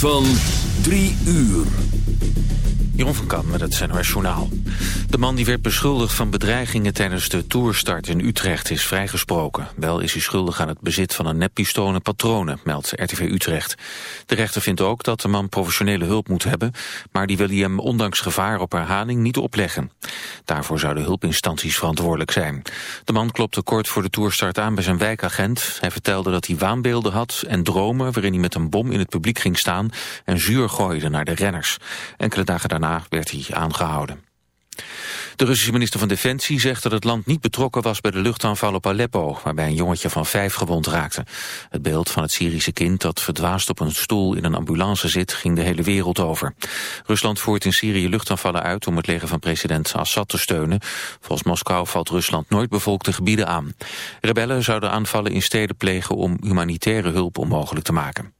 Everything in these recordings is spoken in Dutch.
van 3 uur. Jeroen van Kam met het NOS Journaal. De man die werd beschuldigd van bedreigingen tijdens de toerstart in Utrecht is vrijgesproken. Wel is hij schuldig aan het bezit van een neppistool en patronen, meldt RTV Utrecht. De rechter vindt ook dat de man professionele hulp moet hebben, maar die wil hij hem ondanks gevaar op herhaling niet opleggen. Daarvoor zouden hulpinstanties verantwoordelijk zijn. De man klopte kort voor de toerstart aan bij zijn wijkagent. Hij vertelde dat hij waanbeelden had en dromen waarin hij met een bom in het publiek ging staan en zuur gooide naar de renners. Enkele dagen daarna werd hij aangehouden. De Russische minister van Defensie zegt dat het land niet betrokken was bij de luchtaanval op Aleppo, waarbij een jongetje van vijf gewond raakte. Het beeld van het Syrische kind dat verdwaasd op een stoel in een ambulance zit, ging de hele wereld over. Rusland voert in Syrië luchtaanvallen uit om het leger van president Assad te steunen. Volgens Moskou valt Rusland nooit bevolkte gebieden aan. Rebellen zouden aanvallen in steden plegen om humanitaire hulp onmogelijk te maken.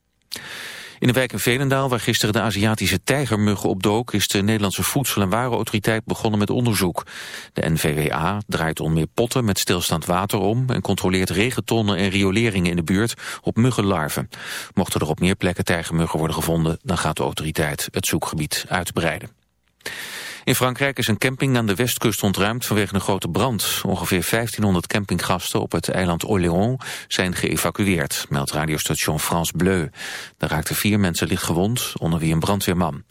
In de wijk in Velendaal, waar gisteren de Aziatische tijgermuggen opdook... is de Nederlandse Voedsel- en Warenautoriteit begonnen met onderzoek. De NVWA draait onder meer potten met stilstaand water om... en controleert regentonnen en rioleringen in de buurt op muggenlarven. Mochten er op meer plekken tijgermuggen worden gevonden... dan gaat de autoriteit het zoekgebied uitbreiden. In Frankrijk is een camping aan de westkust ontruimd vanwege een grote brand. Ongeveer 1500 campinggasten op het eiland Orléans zijn geëvacueerd, meldt radiostation France Bleu. Daar raakten vier mensen licht gewond, onder wie een brandweerman.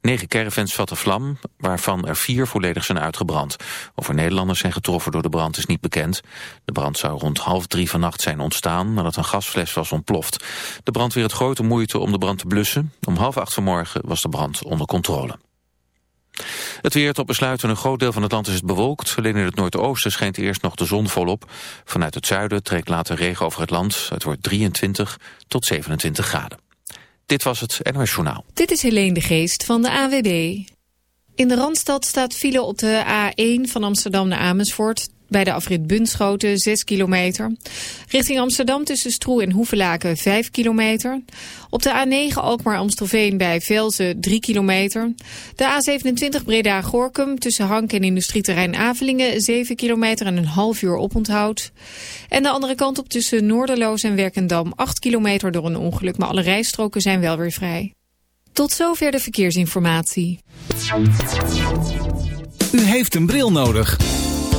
Negen caravans vatten vlam, waarvan er vier volledig zijn uitgebrand. Of er Nederlanders zijn getroffen door de brand is niet bekend. De brand zou rond half drie vannacht zijn ontstaan nadat een gasfles was ontploft. De brandweer had grote moeite om de brand te blussen. Om half acht vanmorgen was de brand onder controle. Het weer tot besluiten. Een groot deel van het land is het bewolkt. Alleen in het noordoosten schijnt eerst nog de zon volop. Vanuit het zuiden trekt later regen over het land. Het wordt 23 tot 27 graden. Dit was het NOS Journaal. Dit is Helene de Geest van de AWB. In de Randstad staat file op de A1 van Amsterdam naar Amersfoort bij de afrit Bunschoten 6 kilometer. Richting Amsterdam tussen Stroe en Hoevelaken 5 kilometer. Op de A9 Alkmaar-Amstelveen bij Velzen 3 kilometer. De A27 Breda-Gorkum tussen Hank en industrieterrein Avelingen 7 kilometer en een half uur oponthoud. En de andere kant op tussen Noorderloos en Werkendam 8 kilometer door een ongeluk. Maar alle rijstroken zijn wel weer vrij. Tot zover de verkeersinformatie. U heeft een bril nodig.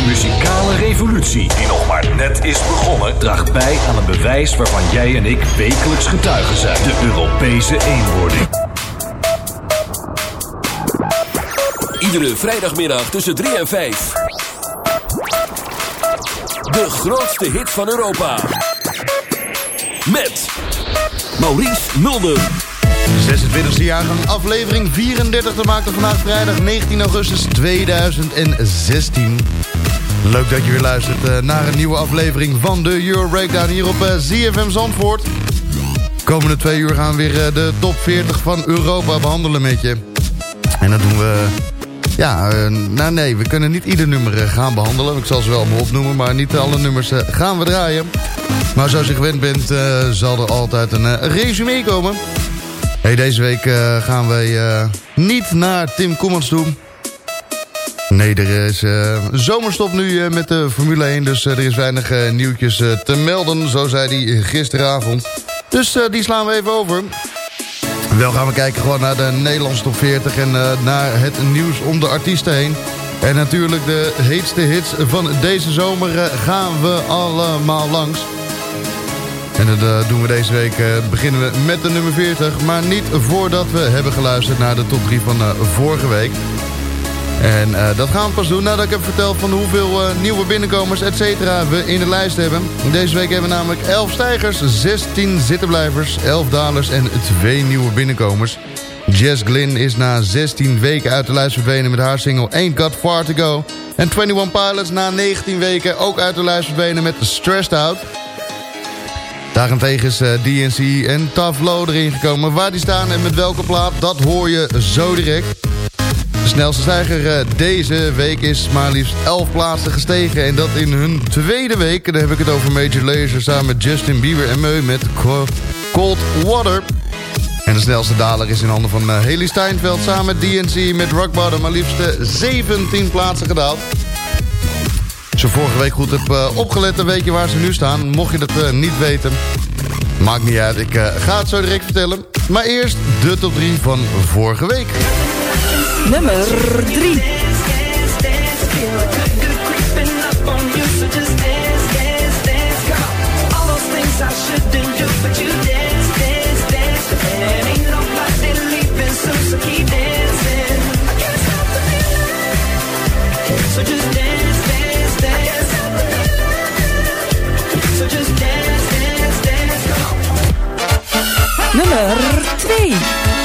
De muzikale revolutie, die nog maar net is begonnen, draagt bij aan een bewijs waarvan jij en ik wekelijks getuigen zijn: de Europese eenwording. Iedere vrijdagmiddag tussen 3 en 5. De grootste hit van Europa. Met Maurice Mulder. 26e jaargang, aflevering 34 te maken vandaag vrijdag 19 augustus 2016. Leuk dat je weer luistert eh, naar een nieuwe aflevering van de Euro Breakdown hier op uh, ZFM Zandvoort. Komende twee uur gaan we weer uh, de top 40 van Europa behandelen met je. En dat doen we... Ja, nou nee, we kunnen niet ieder nummer gaan behandelen. Ik zal ze wel maar opnoemen, maar niet alle nummers gaan we draaien. Maar zoals je gewend bent, zal er altijd een resume komen. Hey, deze week gaan wij niet naar Tim Koemans toe... Nee, er is uh, zomerstop nu uh, met de Formule 1. Dus uh, er is weinig nieuwtjes te melden. Zo zei hij gisteravond. Dus die slaan we even over. Wel gaan we kijken gewoon naar de Nederlandse top 40. En naar het nieuws om de artiesten heen. En natuurlijk de heetste hits van deze zomer gaan we allemaal langs. En dat doen we deze week. beginnen we met de nummer 40. Maar niet voordat we hebben geluisterd naar de top 3 van vorige week. En uh, dat gaan we pas doen nadat ik heb verteld van hoeveel uh, nieuwe binnenkomers, et cetera, we in de lijst hebben. Deze week hebben we namelijk 11 stijgers, 16 zittenblijvers, 11 dalers en 2 nieuwe binnenkomers. Jess Glynn is na 16 weken uit de lijst verdwenen met haar single Ain't Got Far To Go. En 21 Pilots na 19 weken ook uit de lijst verdwenen met Stressed Out. Daarentegen is uh, DNC en Tough Low erin gekomen. Waar die staan en met welke plaat, dat hoor je zo direct. Snelste stijger uh, deze week is maar liefst 11 plaatsen gestegen. En dat in hun tweede week. Dan heb ik het over Major Lazer samen met Justin Bieber en Meu met Cold Water. En de snelste daler is in handen van uh, Haley Steinfeld samen met DNC met Rock Bottom. Maar liefst 17 plaatsen gedaald. Als je vorige week goed hebt opgelet, dan weet je waar ze nu staan. Mocht je dat niet weten, maakt niet uit. Ik ga het zo direct vertellen. Maar eerst de top 3 van vorige week. Nummer 3. So just dance, dance, dance. So just dance, dance, dance. Nummer 2.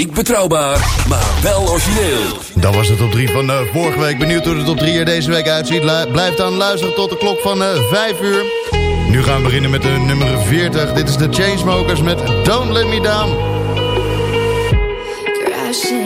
Niet betrouwbaar, maar wel origineel. Dat was de top 3 van uh, vorige week. Benieuwd hoe de top 3 er deze week uitziet. blijf dan luisteren tot de klok van uh, eh, 5 uur. Nu gaan we beginnen met de nummer 40. Dit is de Chainsmokers met Don't Let Me Down. Crashing,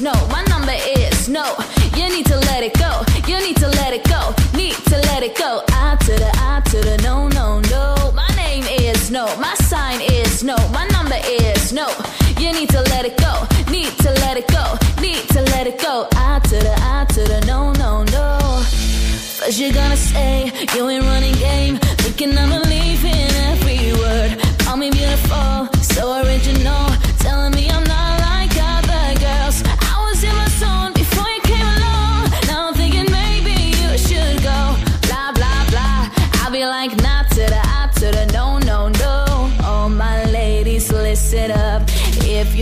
no. My number is no. You need to let it go. You need to let it go. Need to let it go. I to the I to the no no no. My name is no. My sign is no. My number is no. You need to let it go. Need to let it go. Need to let it go. I to the I to the no no no. But you're gonna say you ain't running game.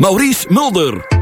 Maurice Mulder.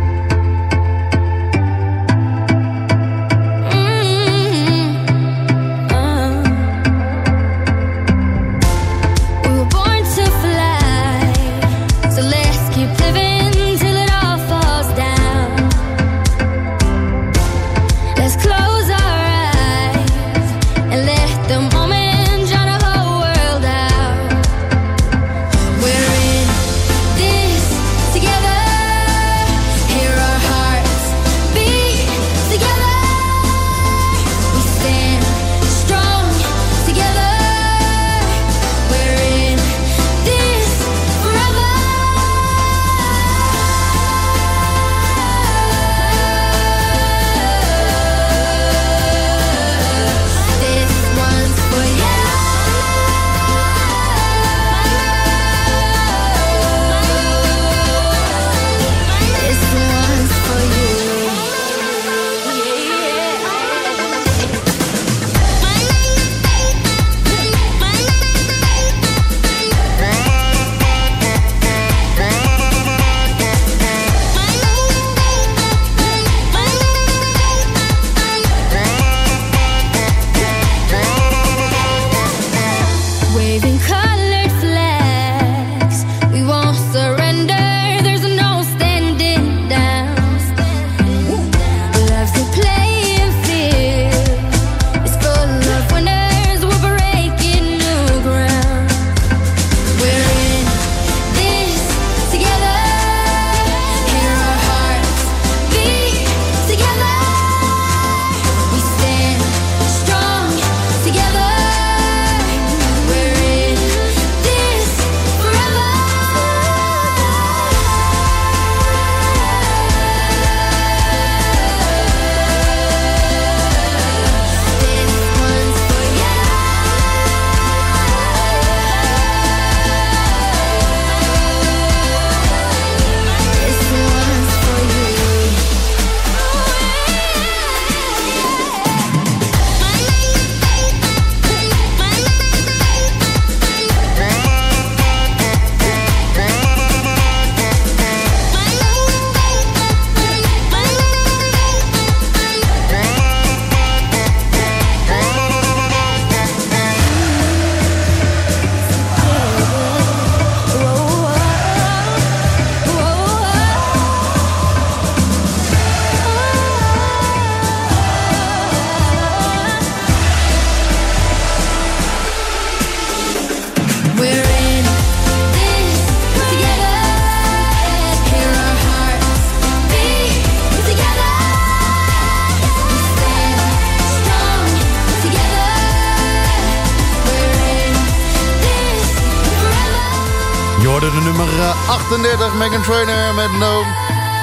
Trainer met.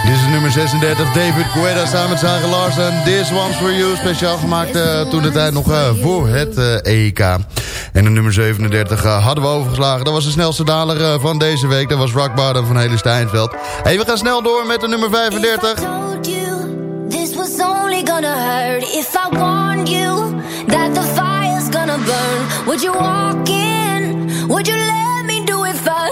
Dit is nummer 36, David Guetta samen met Sarah Larsen. This One's For You, speciaal gemaakt uh, toen de tijd nog uh, voor het EK. En de nummer 37 hadden we overgeslagen. Dat was de snelste daler van deze week. Dat was Rock Bottom van Hele Steinveld. Hey, we gaan snel door met de nummer 35. This was only gonna hurt if I warned you that the fire's gonna burn. Would you walk in? Would you let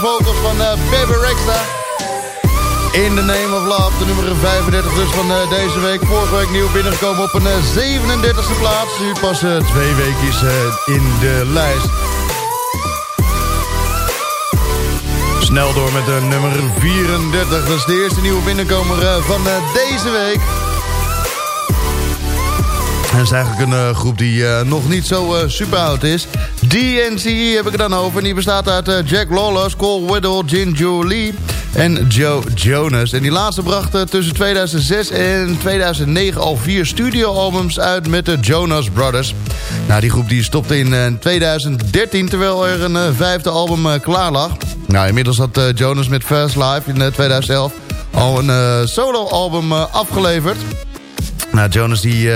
de van uh, Baby Rexha. In the Name of Love, de nummer 35 dus van uh, deze week. Vorige week nieuw binnengekomen op een uh, 37e plaats. Nu pas twee weekjes in de lijst. Snel door met de nummer 34. Dat is de eerste nieuwe binnenkomer van deze week. En is eigenlijk een groep die nog niet zo super oud is. DNCE heb ik het dan over. En die bestaat uit Jack Lawless, Cole Whittle, Ginger Lee en Joe Jonas. En die laatste bracht tussen 2006 en 2009 al vier studioalbums uit met de Jonas Brothers. Nou, die groep die stopte in 2013 terwijl er een vijfde album klaar lag. Nou, inmiddels had Jonas met Fast Life in 2011 al een solo-album afgeleverd. Nou, Jonas die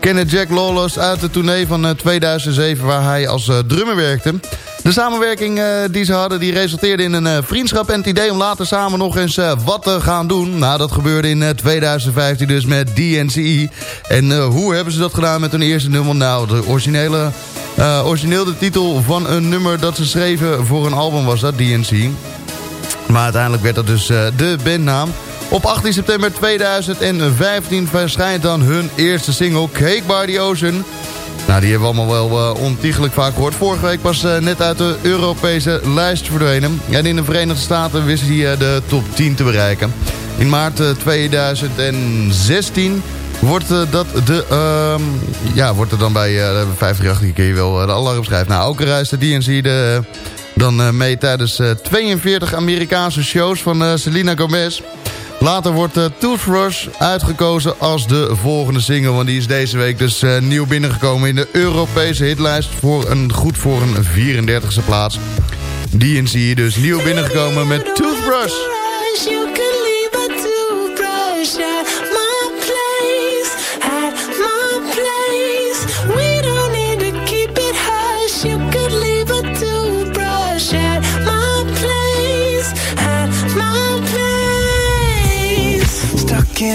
uh, kende Jack Lawless uit de tournee van uh, 2007... waar hij als uh, drummer werkte. De samenwerking die ze hadden die resulteerde in een vriendschap... en het idee om later samen nog eens wat te gaan doen. Nou, dat gebeurde in 2015 dus met DNCE. En hoe hebben ze dat gedaan met hun eerste nummer? Nou, de originele, origineel de titel van een nummer dat ze schreven voor een album was dat, DNCE. Maar uiteindelijk werd dat dus de bandnaam... Op 18 september 2015 verschijnt dan hun eerste single Cake by the Ocean. Nou, die hebben we allemaal wel uh, ontiegelijk vaak gehoord. Vorige week was uh, net uit de Europese lijst verdwenen. En in de Verenigde Staten wist hij uh, de top 10 te bereiken. In maart 2016 wordt, dat de, ja, wordt er dan bij uh, 538 keer wel de alarm schrijft. Nou, ook reist de DNC de, dan mee tijdens 42 Amerikaanse shows van Selena Gomez... Later wordt Toothbrush uitgekozen als de volgende single. Want die is deze week dus uh, nieuw binnengekomen in de Europese hitlijst. Voor een, goed voor een 34e plaats. DNC dus nieuw binnengekomen met Toothbrush.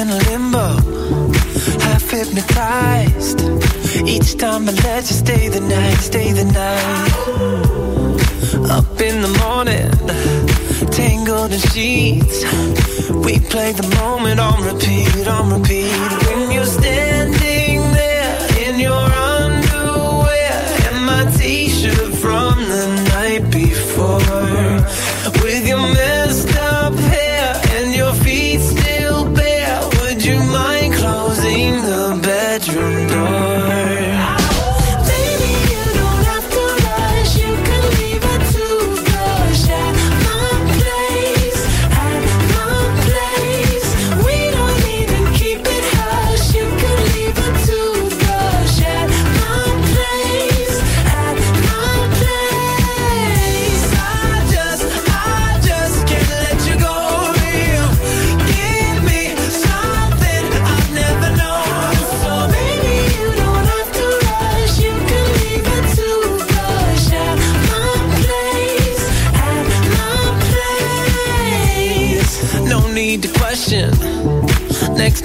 In limbo, half hypnotized. Each time I let you stay the night, stay the night. Up in the morning, tangled in sheets. We play the moment on repeat, on repeat. When you're standing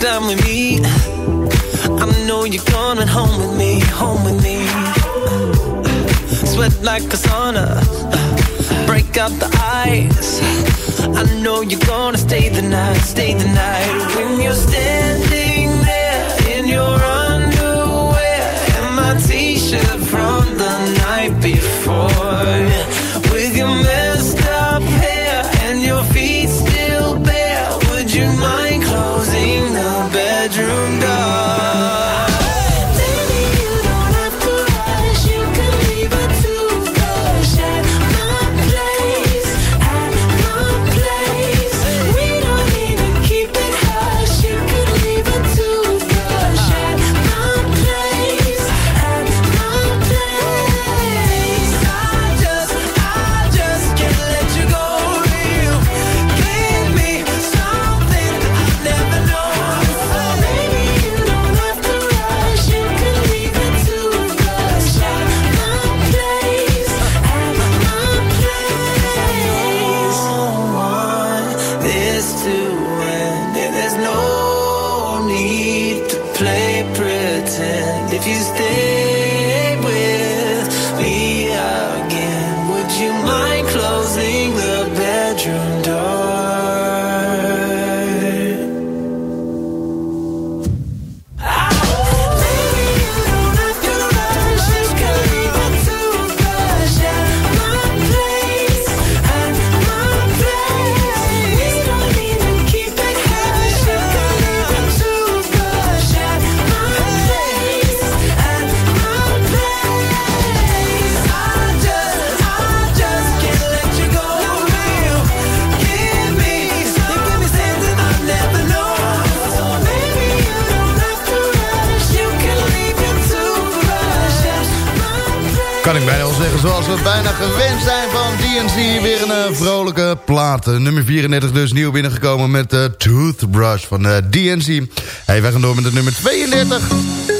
Time we meet, I know you're coming home with me, home with me. Sweat like a sauna, break out the ice. I know you're gonna stay the night, stay the night. When you're standing there in your underwear and my t-shirt from the night before, zoals we bijna gewend zijn van DNC. Weer een eh, vrolijke plaat. Eh, nummer 34 dus nieuw binnengekomen met de Toothbrush van eh, DNC. Hey, wij gaan door met het nummer 32.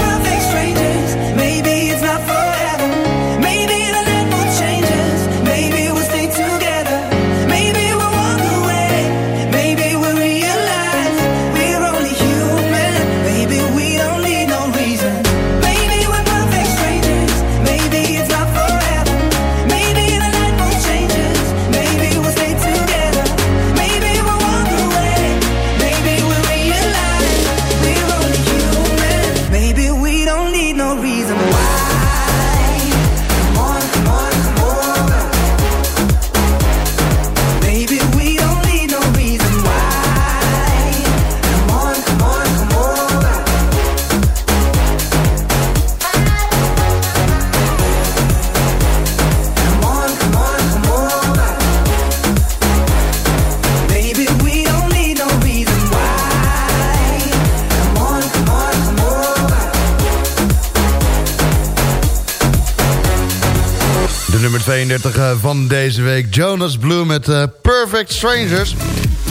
32 eh, van deze week. Jonas Blue met eh, Perfect Strangers.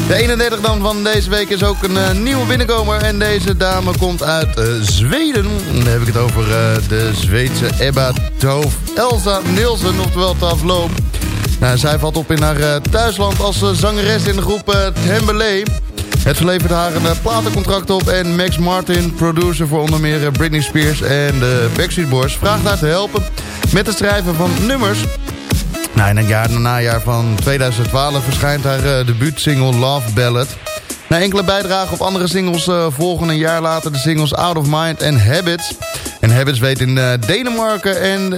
De 31 dan van deze week is ook een eh, nieuwe binnenkomer. En deze dame komt uit Zweden. Dan heb ik het over de Zweedse Ebba Toof Elsa Nielsen, oftewel Tavlo. Nou, zij valt op in haar thuisland als zangeres in de groep Tembele. Het verlevert haar een platencontract op en Max Martin, producer voor onder meer Britney Spears en de Backstreet Boys, vraagt haar te helpen met het schrijven van nummers. Nou, in het jaar, najaar van 2012 verschijnt haar uh, debuutsingle Love Ballad. Na enkele bijdragen op andere singles uh, volgen een jaar later de singles Out of Mind en Habits. En Habits weet in uh, Denemarken en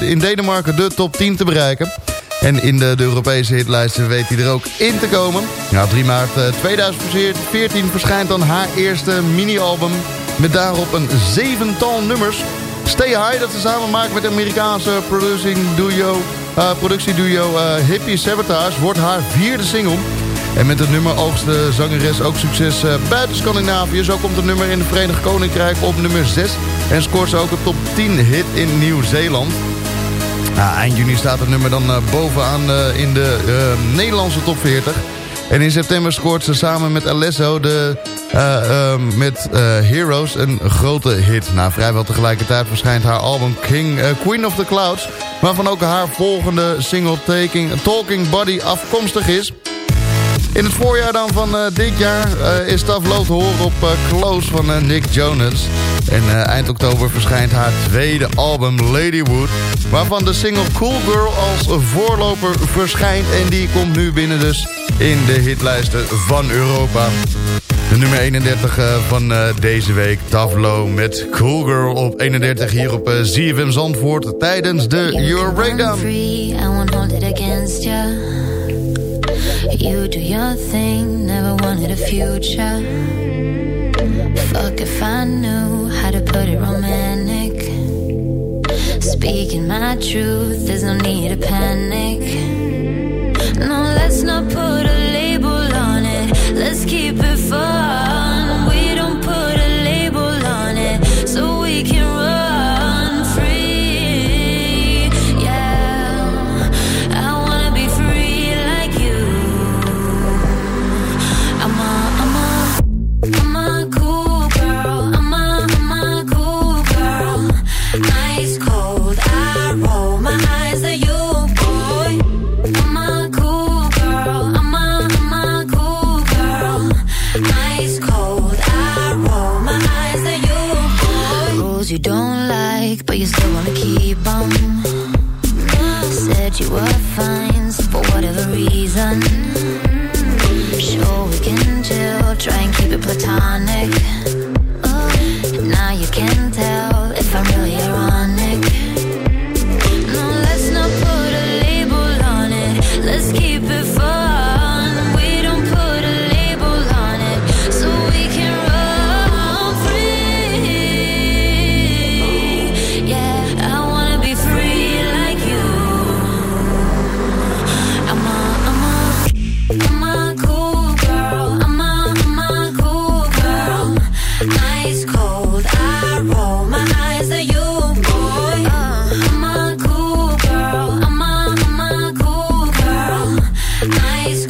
in Denemarken de top 10 te bereiken. En in de, de Europese hitlijsten weet hij er ook in te komen. Nou, 3 maart 2014 verschijnt dan haar eerste mini-album... met daarop een zevental nummers. Stay High, dat ze samen maakt met Amerikaanse producing duo, uh, productieduo uh, Hippie Sabotage... wordt haar vierde single... En met het nummer oogst de zangeres ook succes uh, buiten Scandinavië. Zo komt het nummer in het Verenigd Koninkrijk op nummer 6. En scoort ze ook een top 10 hit in Nieuw-Zeeland. Nou, eind juni staat het nummer dan bovenaan in de Nederlandse top 40. En in september scoort ze samen met Alesso de, uh, met Heroes een grote hit. Nou, vrijwel tegelijkertijd verschijnt haar album King, Queen of the Clouds... waarvan ook haar volgende single Taking, Talking Body afkomstig is... In het voorjaar dan van uh, dit jaar uh, is Tavlo te horen op uh, Close van Nick Jonas. En eind oktober verschijnt haar tweede album Ladywood... waarvan de single Cool Girl als voorloper verschijnt... en die komt nu binnen dus in de hitlijsten van Europa. De nummer 31 van deze week, Tavlo met Cool Girl op 31 hier op ZFM Zandvoort... tijdens de Euro Breakdown. You do your thing, never wanted a future. Fuck if I knew how to put it romantic. Speaking my truth, there's no need to panic. No, let's not put a label on it. Let's keep it fun. Nice.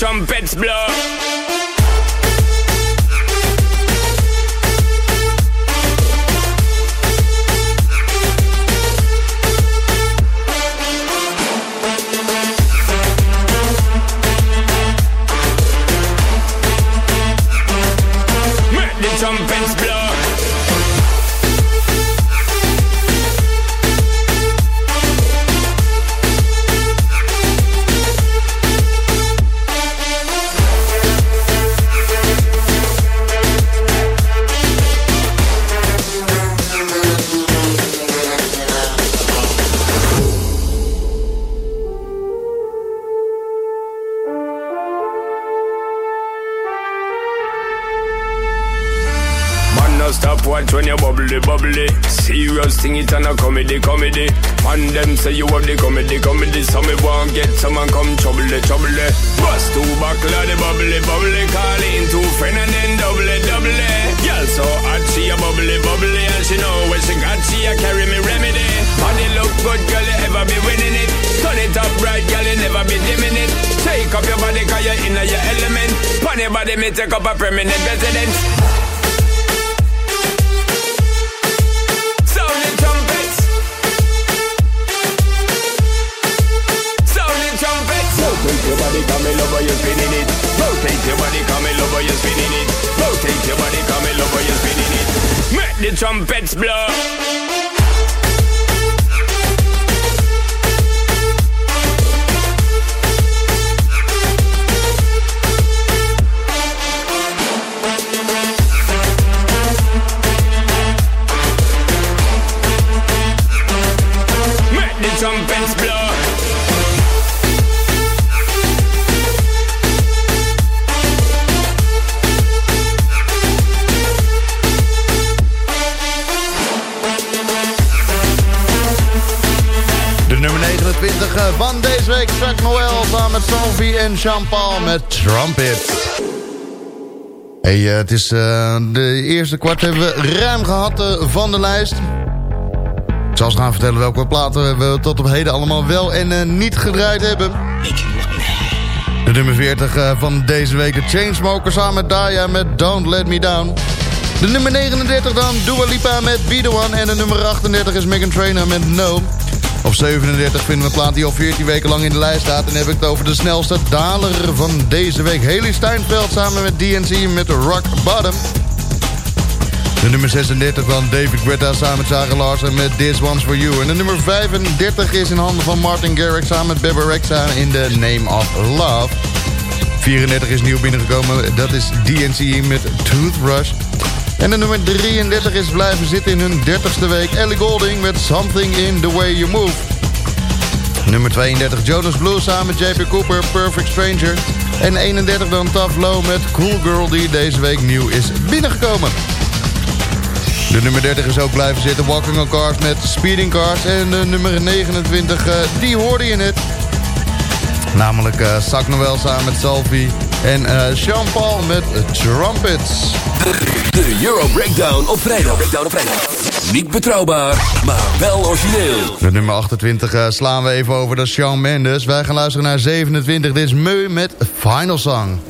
trumpets blow. trumpets blow. Jack Noel, samen met Sophie en Jean-Paul met Trumpet. Hey, eh, het is eh, de eerste kwart hebben we ruim gehad eh, van de lijst. Ik zal ze gaan vertellen welke platen we tot op heden allemaal wel en niet gedraaid hebben. De nummer 40 van deze week, de Chainsmoker samen met Daya met Don't Let Me Down. De nummer 39 dan, Dua Lipa met Be The One. En de nummer 38 is Megan Trainer met No. Op 37 vinden we een plaat die al 14 weken lang in de lijst staat. En heb ik het over de snelste daler van deze week. Haley Steinfeld samen met DNC met Rock Bottom. De nummer 36 van David Guetta samen met Sarah Larsen met This One's For You. En de nummer 35 is in handen van Martin Garrix samen met Bebe Rexha in The Name of Love. 34 is nieuw binnengekomen, dat is DNC met Toothbrush. En de nummer 33 is blijven zitten in hun 30ste week. Ellie Golding met Something in The Way You Move. Nummer 32 Jonas Blue samen met JP Cooper, Perfect Stranger. En 31 dan Tough Low met Cool Girl die deze week nieuw is binnengekomen. De nummer 30 is ook blijven zitten. Walking on Cars met Speeding Cars. En de nummer 29, eh, die hoorde je net. Namelijk uh, Zak Noël samen met Salvi. En eh Sean Paul met Trumpets. De Euro Breakdown op vrijdag. Breakdown op vrijdag. Niet betrouwbaar, maar wel origineel. De nummer 28 eh, slaan we even over. Dat is Shawn Mendes. Wij gaan luisteren naar 27. Dit is Meu met Final Song.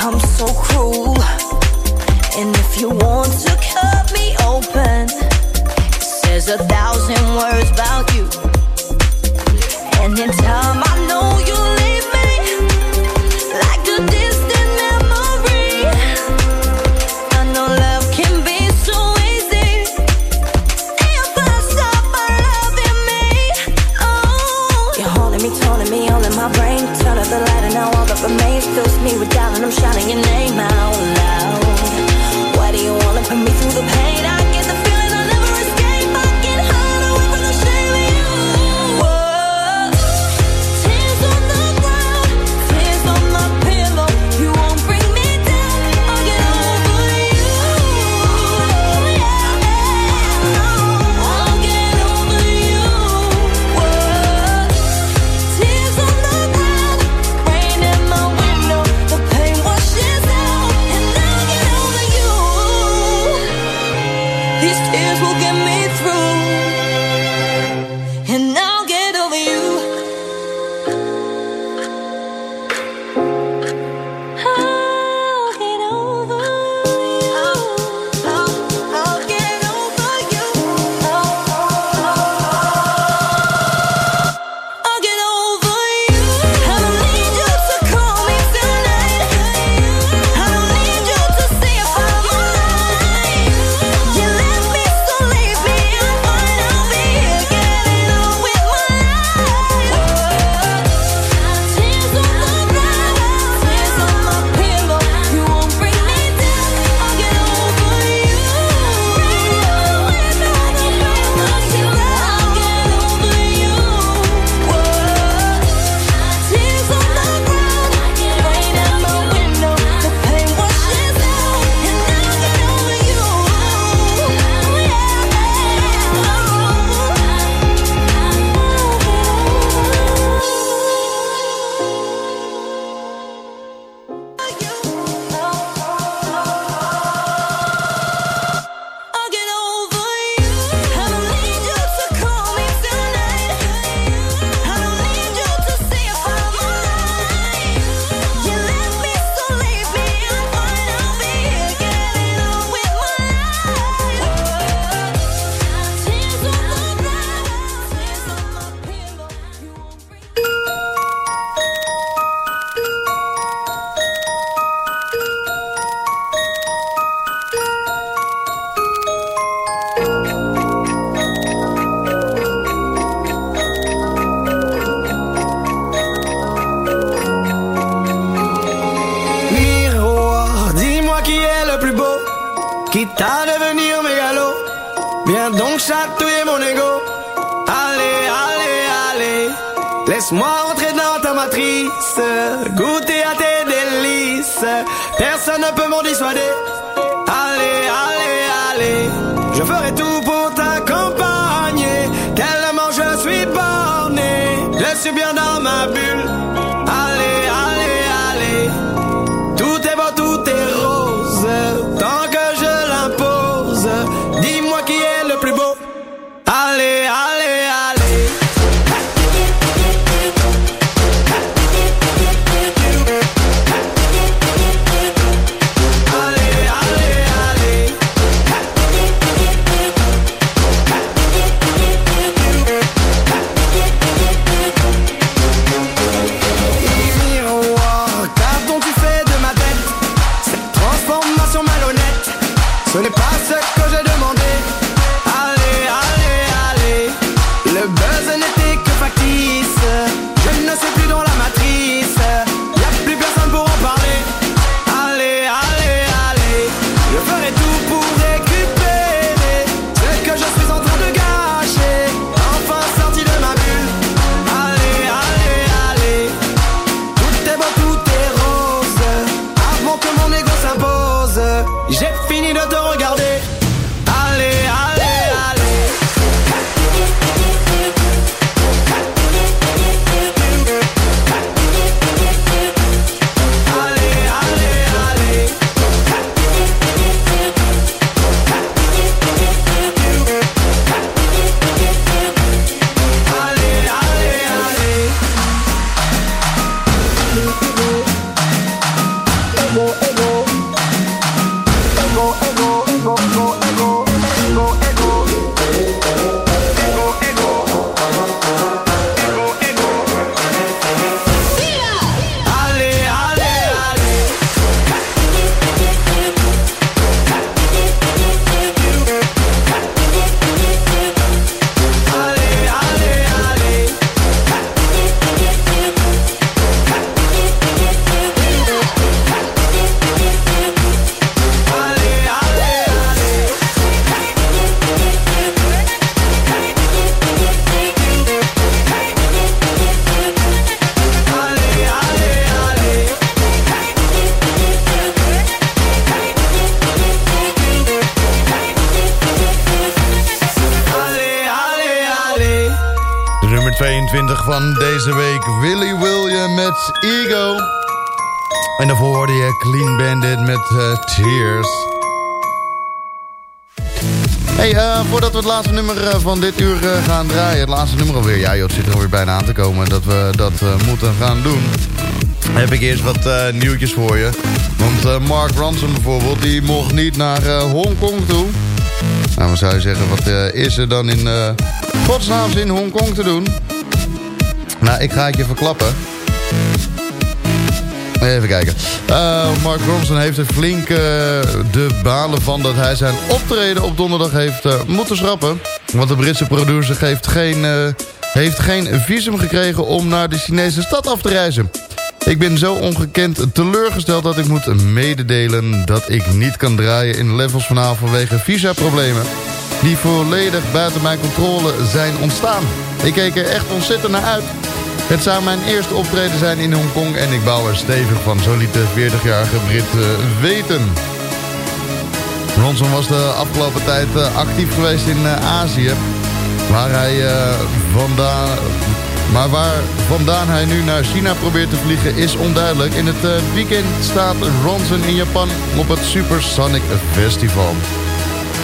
become so cruel. And if you want to cut me open, it says a thousand words about you. And in time, I know you'll. I'm shouting your name out loud. Why do you wanna put me through the pain? 22 van deze week, Willy William met Ego. En daarvoor hoorde je Clean Bandit met eh, Tears. Hey, eh, voordat we het laatste nummer eh, van dit uur gaan draaien... het laatste nummer alweer, ja joh, zit er alweer bijna aan te komen... dat we dat moeten gaan doen... heb ik eerst wat nieuwtjes voor je. Want Mark Ronson bijvoorbeeld, die mocht niet naar Hongkong toe... Nou, wat zou je zeggen, wat is er dan in uh, godsnaams in Hongkong te doen? Nou, ik ga het je verklappen. Even kijken. Eh, Mark Ronson heeft er flink eh, de balen van dat hij zijn optreden op donderdag heeft eh, moeten schrappen. Want de Britse producer geeft geen, heeft geen visum gekregen om naar de Chinese stad af te reizen. Ik ben zo ongekend teleurgesteld dat ik moet mededelen dat ik niet kan draaien in levels vanavond vanwege visaproblemen. Die volledig buiten mijn controle zijn ontstaan. Ik keek er echt ontzettend naar uit. Het zou mijn eerste optreden zijn in Hongkong en ik bouw er stevig van. Zo liet de 40-jarige Brit eh, weten. Ronson was de afgelopen tijd eh, actief geweest in eh, Azië. Waar hij vandaan... Maar waar vandaan hij nu naar China probeert te vliegen is onduidelijk. In het weekend staat Ronson in Japan op het Supersonic Festival.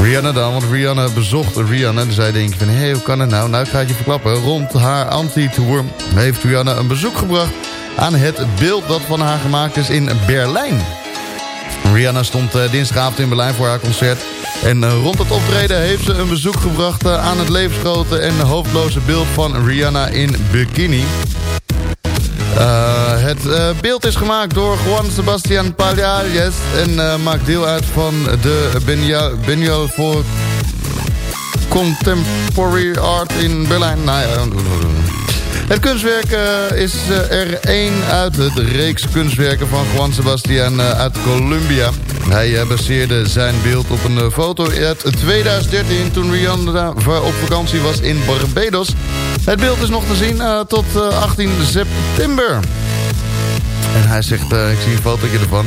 Rihanna dan, want Rihanna bezocht Rihanna. En zij denkt van, hé, hey, hoe kan het nou? Nou, ik ga het je verklappen. Rond haar anti-tour heeft Rihanna een bezoek gebracht... aan het beeld dat van haar gemaakt is in Berlijn. Rihanna stond eh, dinsdagavond in Berlijn voor haar concert. En eh, rond het optreden heeft ze een bezoek gebracht eh, aan het levensgrote en hoofdloze beeld van Rihanna in bikini. Het uh, beeld is gemaakt door Juan Sebastian Pallares en uh, maakt deel uit van de Biennial voor Contemporary Art in Berlijn. Nou ja, het kunstwerk is er één uit het reeks kunstwerken van Juan Sebastian uit Colombia. Hij baseerde zijn beeld op een foto uit 2013 toen Rihanna op vakantie was in Barbados. Het beeld is nog te zien tot 18 september. En hij zegt, ik zie een fotootje ervan.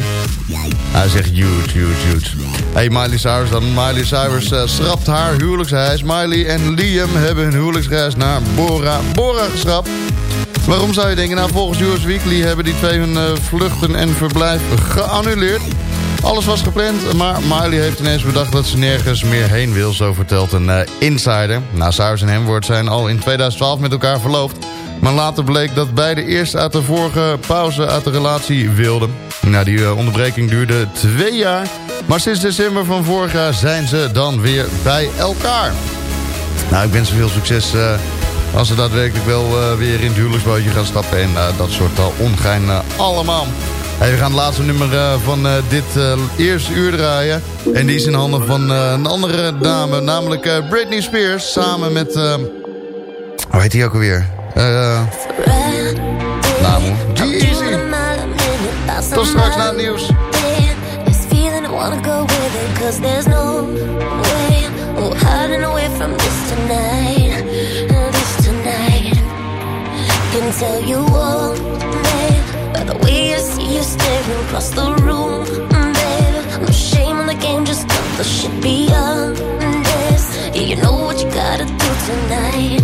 Hij zegt huge, huge, huge. Hey, Miley Cyrus dan. Miley Cyrus uh, schrapt haar huwelijksreis. Miley en Liam hebben hun huwelijksreis naar Bora Bora geschrapt. Waarom zou je denken? Nou, volgens US Weekly hebben die twee hun uh, vluchten en verblijf geannuleerd. Alles was gepland, maar Miley heeft ineens bedacht dat ze nergens meer heen wil. Zo vertelt een insider. Nou, Cyrus en Hemwoord zijn al in 2012 met elkaar verloofd. Maar later bleek dat beide eerst uit de vorige pauze uit de relatie wilden. Nou, die uh, onderbreking duurde twee jaar. Maar sinds december van vorig jaar zijn ze dan weer bij elkaar. Nou, ik wens ze veel succes uh, als ze daadwerkelijk wel uh, weer in het huwelijksbootje gaan stappen. En dat soort ongein allemaal. Hey, we gaan het laatste nummer van dit eerste uur draaien. En die is in handen van een andere dame, namelijk Britney Spears. Samen met, hoe heet die ook alweer? Uh, nou, G-Easy. Tot straks na het nieuws. Can tell you all, babe By the way I see you staring across the room, babe No shame the game There should be beyond this. Yeah, you know what you gotta do tonight.